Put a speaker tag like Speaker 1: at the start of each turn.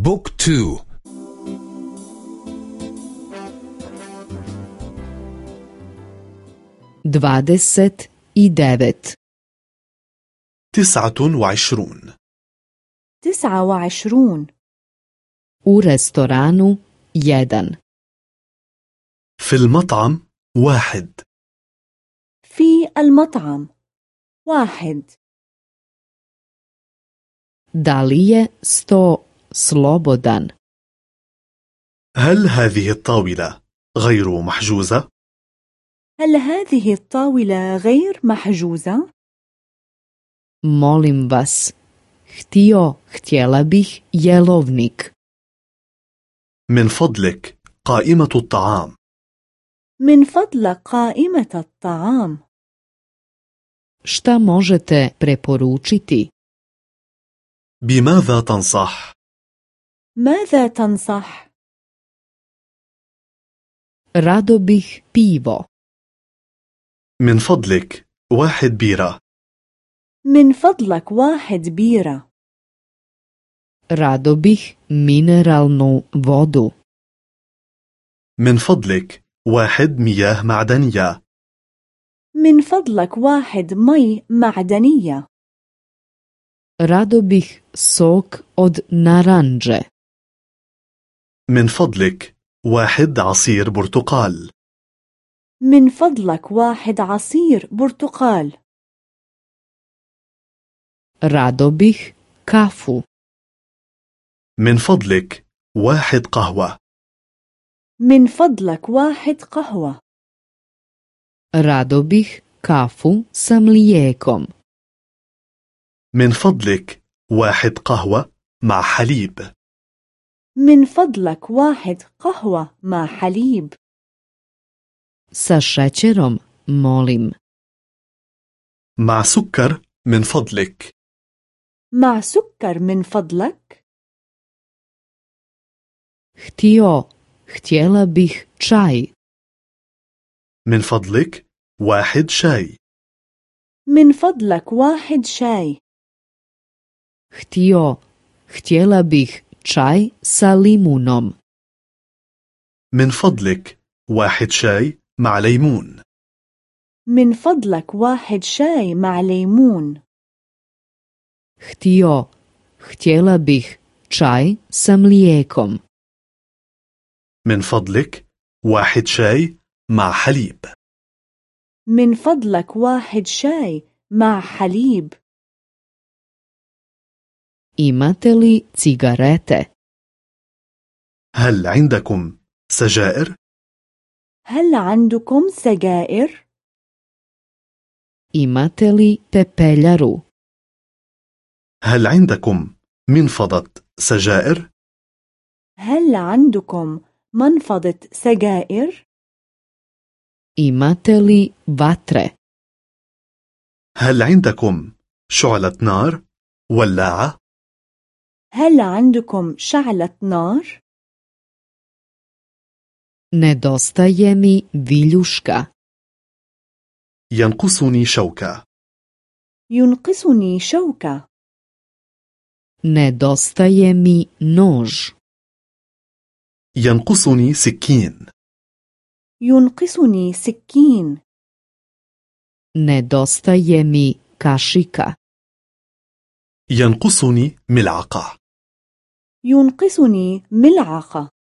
Speaker 1: بوك تو.
Speaker 2: dvadeset i devet
Speaker 3: تسعة وعشرون.
Speaker 4: تسعة وعشرون.
Speaker 2: u restoranu jedan
Speaker 3: في المطعم واحد.
Speaker 4: في المطعم واحد.
Speaker 2: Da li je sto slobodan?
Speaker 3: هل هذه الطاولة غير محجوزة؟
Speaker 4: هل هذه الطاولة غير محجوزة؟
Speaker 2: Molim vas, htio, htjela bih jelovnik.
Speaker 3: من فضلك قائمة الطعام
Speaker 4: من فضلك قائمة الطعام
Speaker 2: Šta možete preporučiti?
Speaker 3: بماذا تنصح؟
Speaker 4: ماذا تنصح؟
Speaker 2: Rado bih pivo.
Speaker 3: من فضلك واحد بيرة
Speaker 4: من فضلك واحد بيرة
Speaker 2: Rado bih mineralnu vodu.
Speaker 3: من فضلك واحد مياه معدنية
Speaker 4: من فضلك واحد مي معدنية
Speaker 2: Rado bih sok od naranđe.
Speaker 3: من فضلك واحد عصير برتقال.
Speaker 4: من فضلك واحد عصير برتقال.
Speaker 2: Rado bih kafu.
Speaker 3: من فضلك واحد قهوة.
Speaker 4: من فضلك واحد قهوة.
Speaker 2: Rado bih kafu sa mlijekom.
Speaker 3: من فضلك واحد قهوة مع حليب.
Speaker 4: من فضلك واحد قهوة مع حليب.
Speaker 2: Sa šećerom, molim.
Speaker 3: مع سكر من فضلك.
Speaker 4: مع سكر من فضلك؟
Speaker 2: Htio, htjela bih čaj.
Speaker 3: من فضلك واحد شاي.
Speaker 4: من فضلك واحد شاي.
Speaker 2: Htio, htjela bih čaj sa limunom.
Speaker 3: من فضلك واحد شاي مع ليمون.
Speaker 4: من فضلك واحد شاي مع ليمون.
Speaker 2: Htio, htjela bih čaj sa mlijekom.
Speaker 3: من فضلك واحد شاي مع حليب.
Speaker 4: من فضلك واحد شاي مع حليب.
Speaker 2: Imate li cigarete?
Speaker 3: هل عندكم سجائر؟
Speaker 4: هل عندكم سجائر؟
Speaker 2: Imate li pepeljaru?
Speaker 3: هل عندكم منفضة سجائر؟
Speaker 4: هل عندكم منفضة سجائر؟
Speaker 2: Imate li vatre?
Speaker 3: هل عندكم شعلة نار؟ ولاعة؟
Speaker 4: هل عندكم شعلة نار؟
Speaker 2: Nedostaje mi viljuška.
Speaker 3: ينقصني شوكة
Speaker 4: ينقصني شوكة
Speaker 2: Nedostaje mi nož.
Speaker 3: ينقصني سكين
Speaker 4: ينقصني سكين
Speaker 2: Nedostaje mi kašika.
Speaker 3: ينقصني ملعقة
Speaker 4: ينقصني ملعقة.